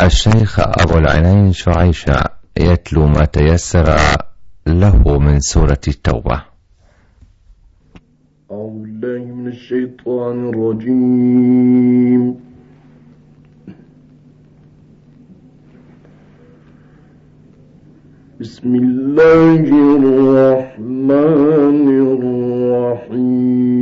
الشيخ أبو العينين شعيشة يتلو ما تيسر له من سورة التوبة. أعوذ بالله من الشيطان الرجيم. بسم الله الرحمن الرحيم.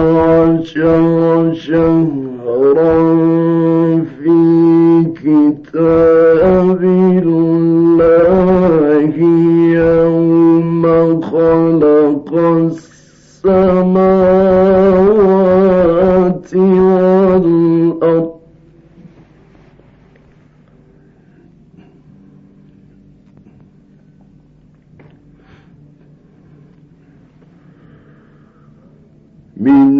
小小。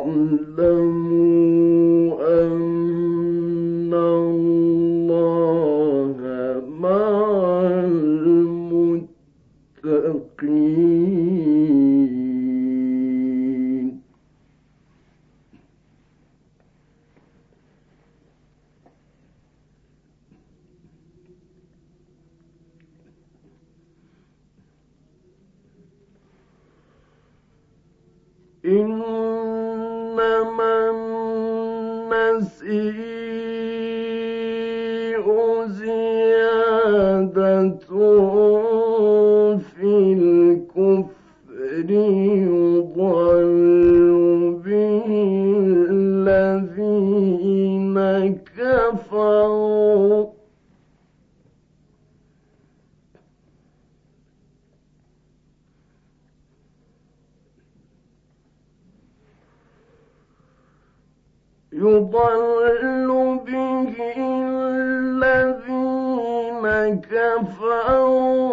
واعلموا يضل به الذين كفروا.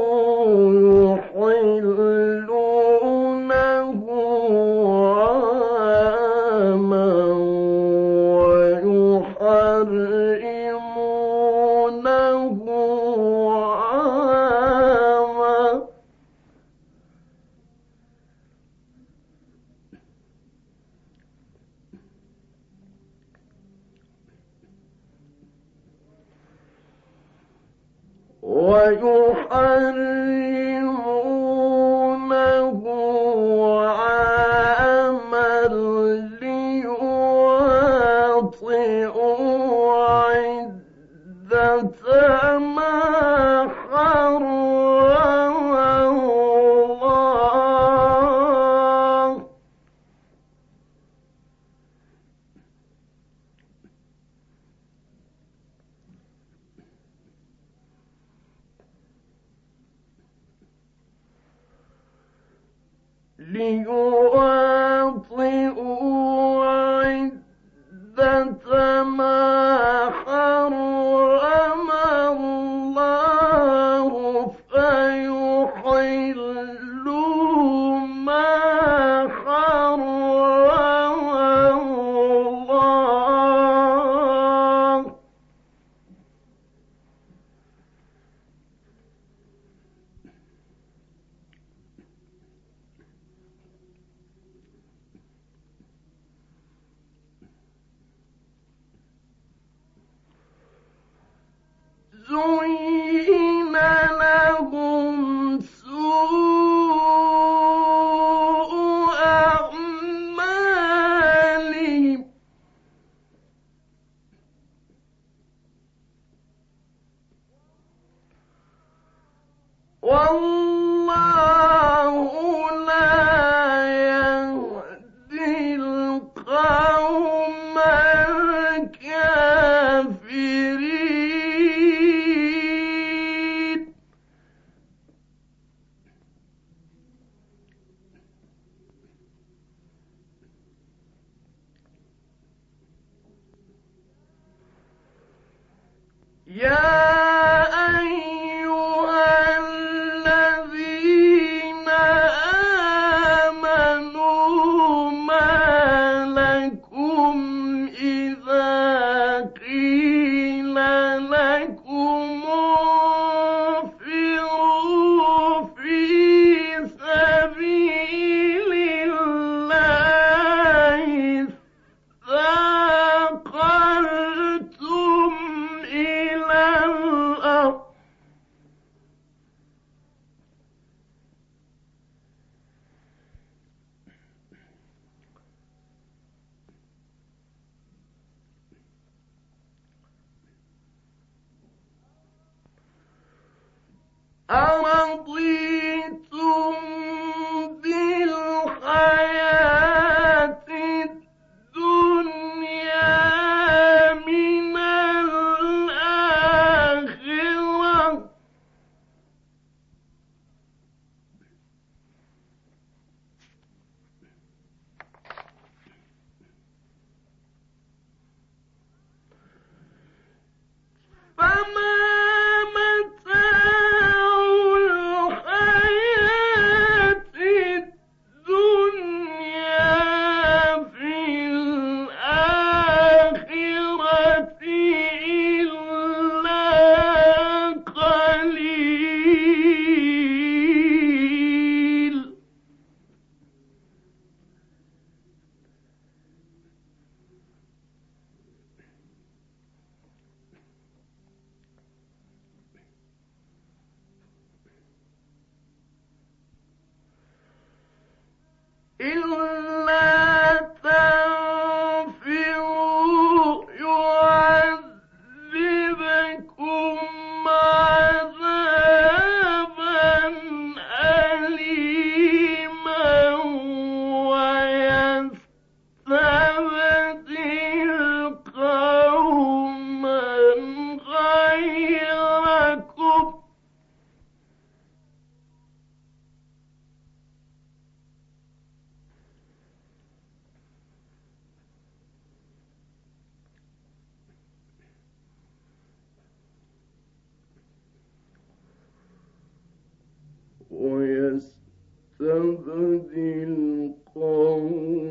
ويستبدل قوما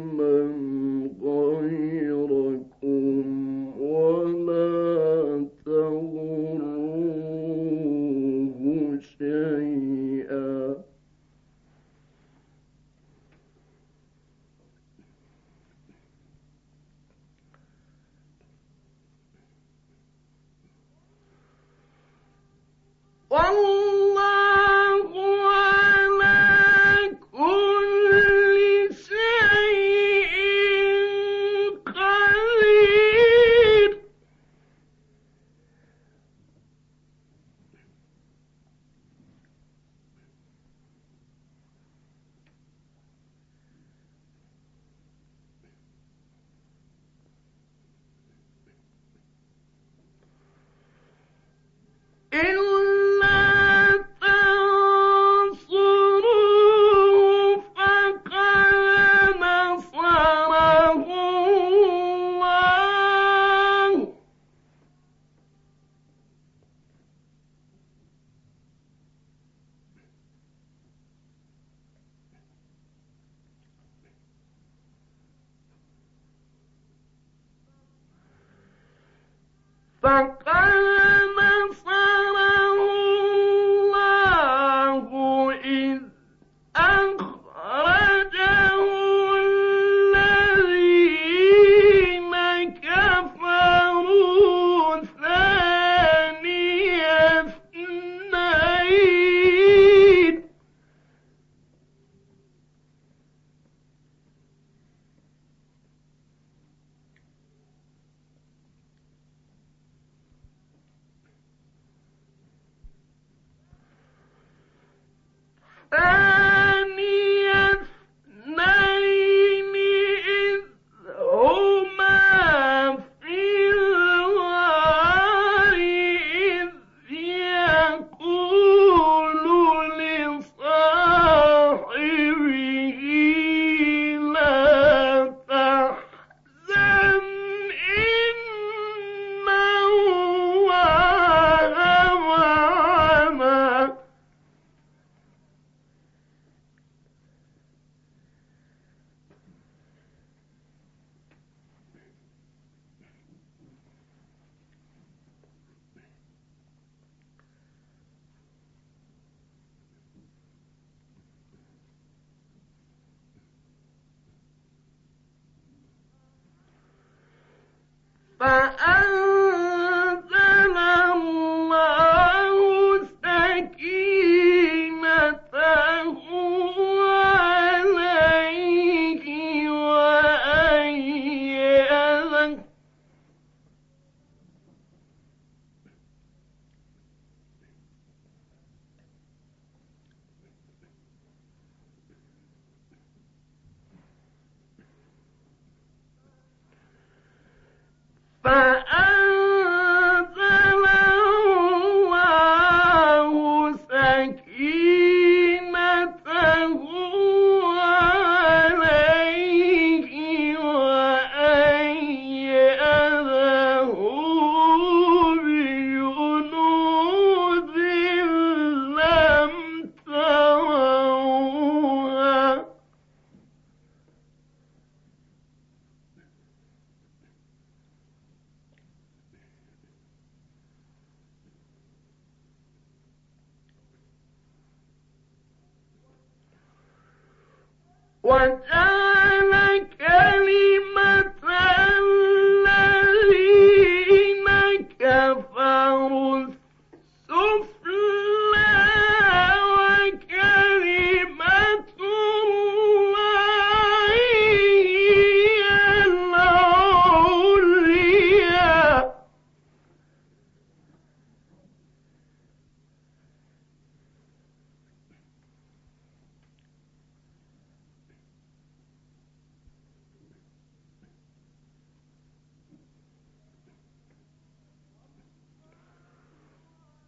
But.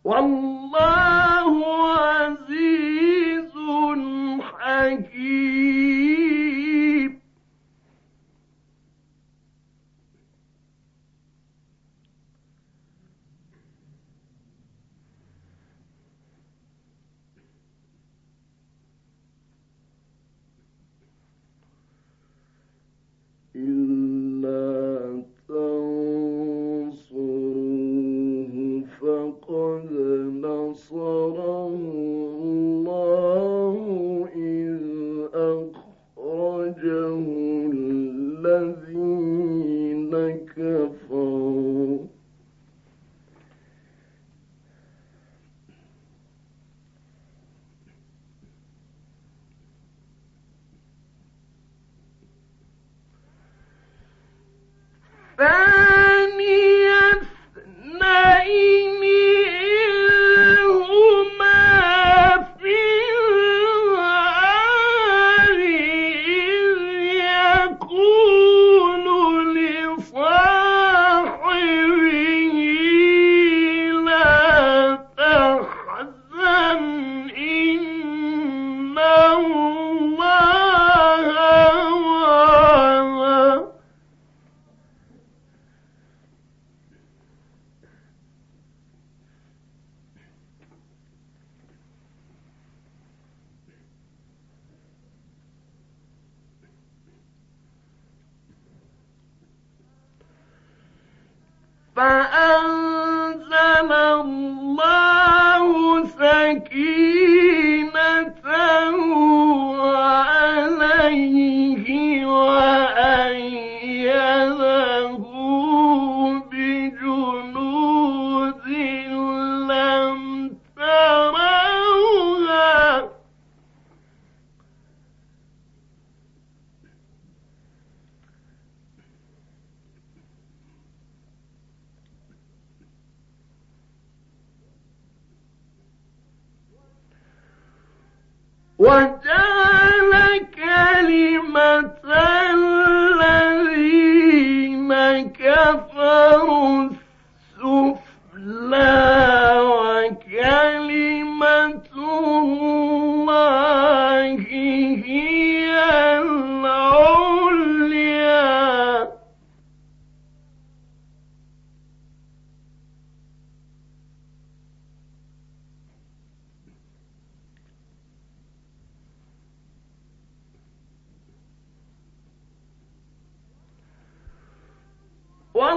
والله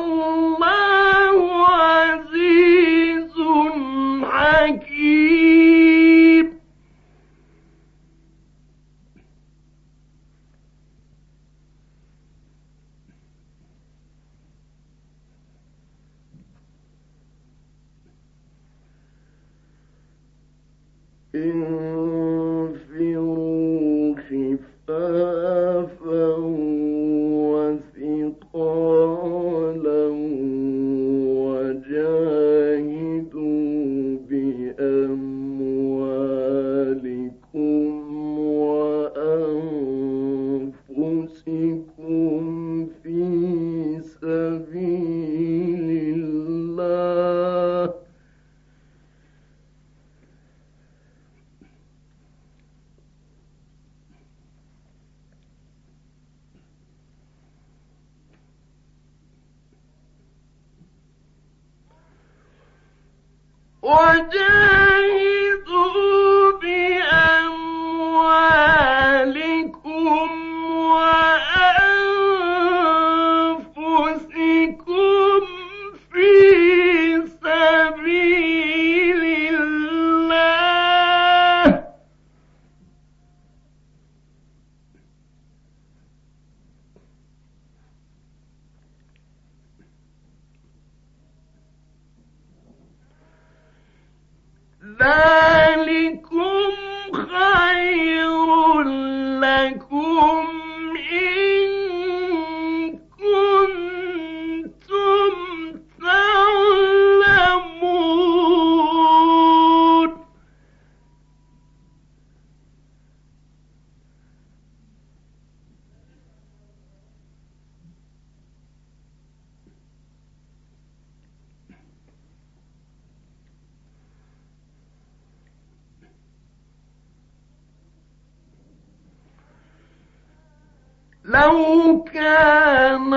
والله وجاهدوا لو كان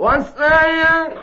وسيحلفون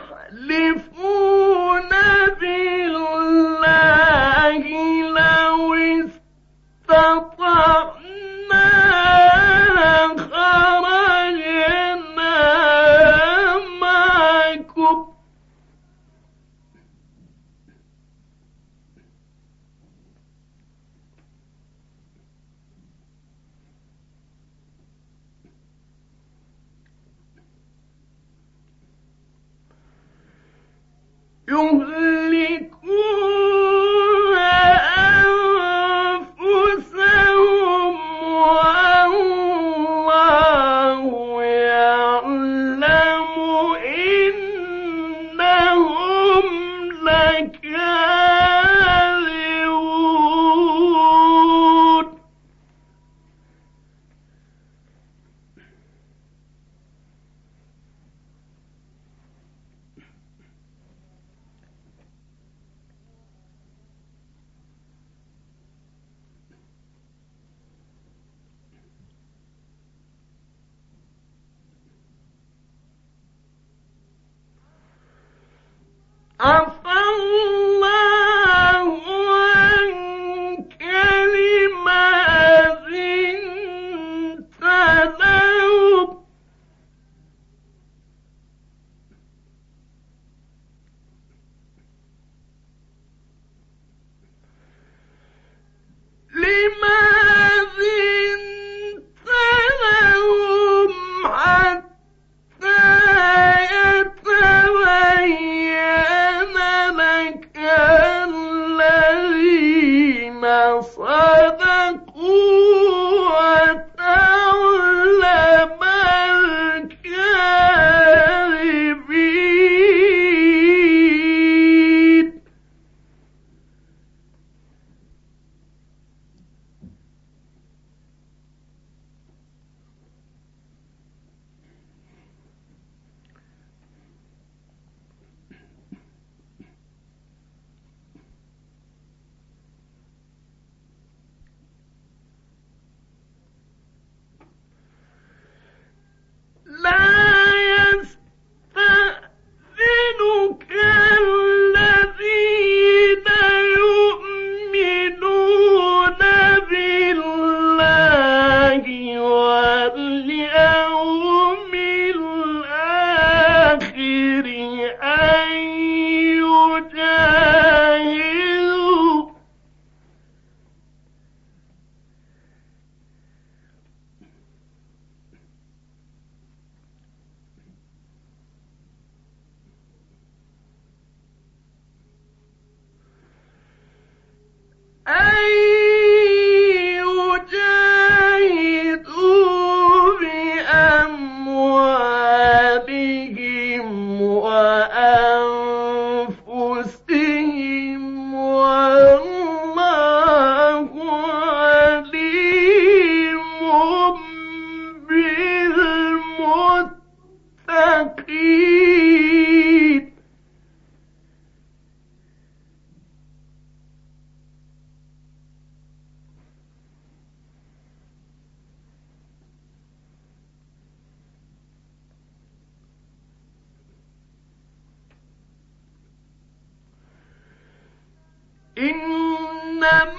إنما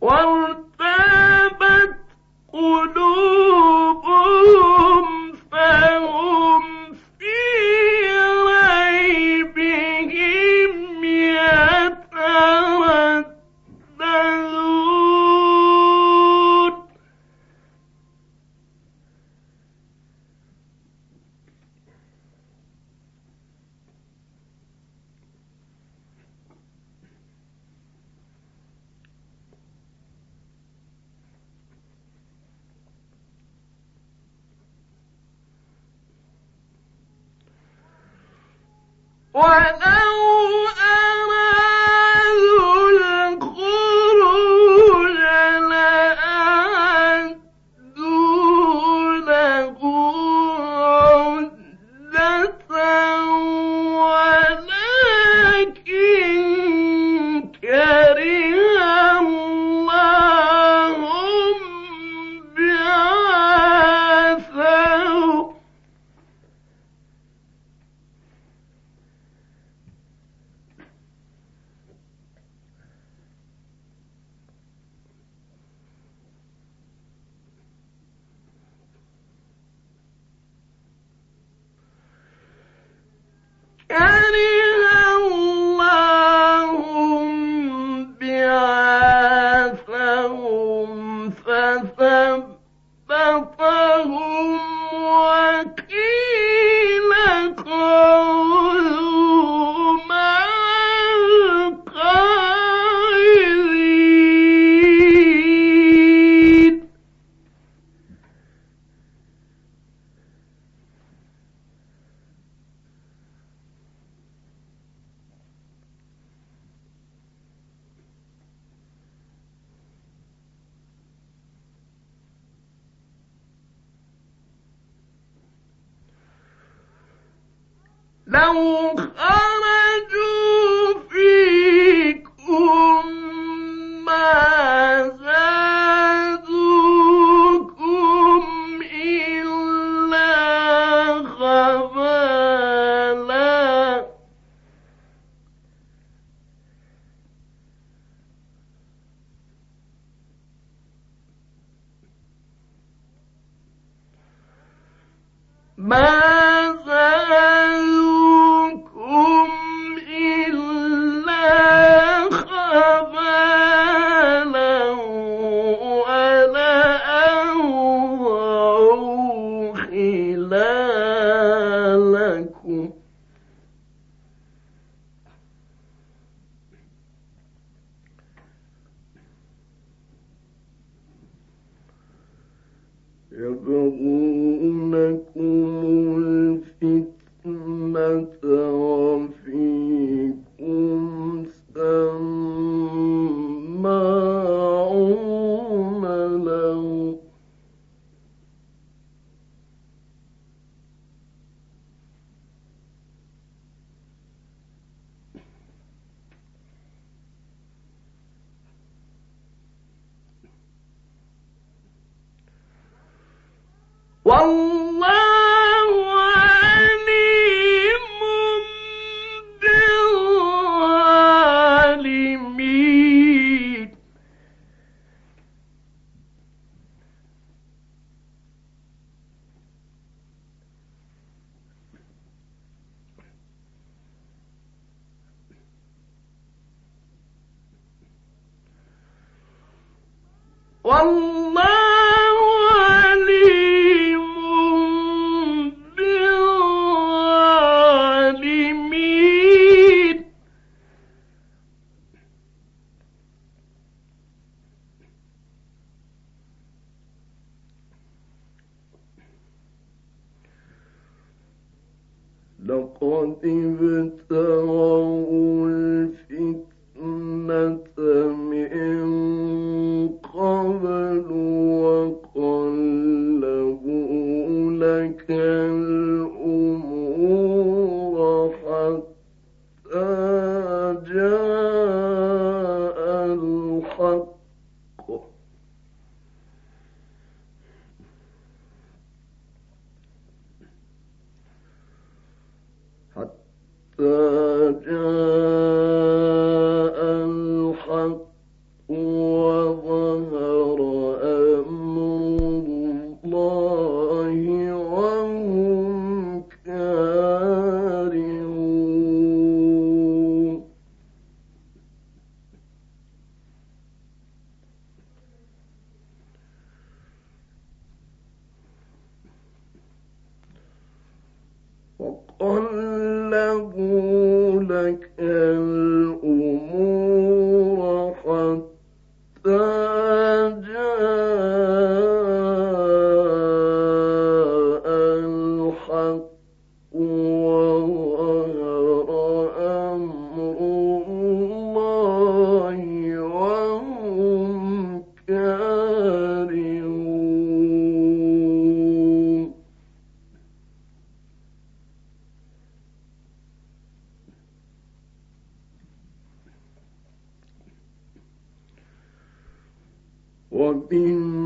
وارتابت لو يبغونكم والله ومنهم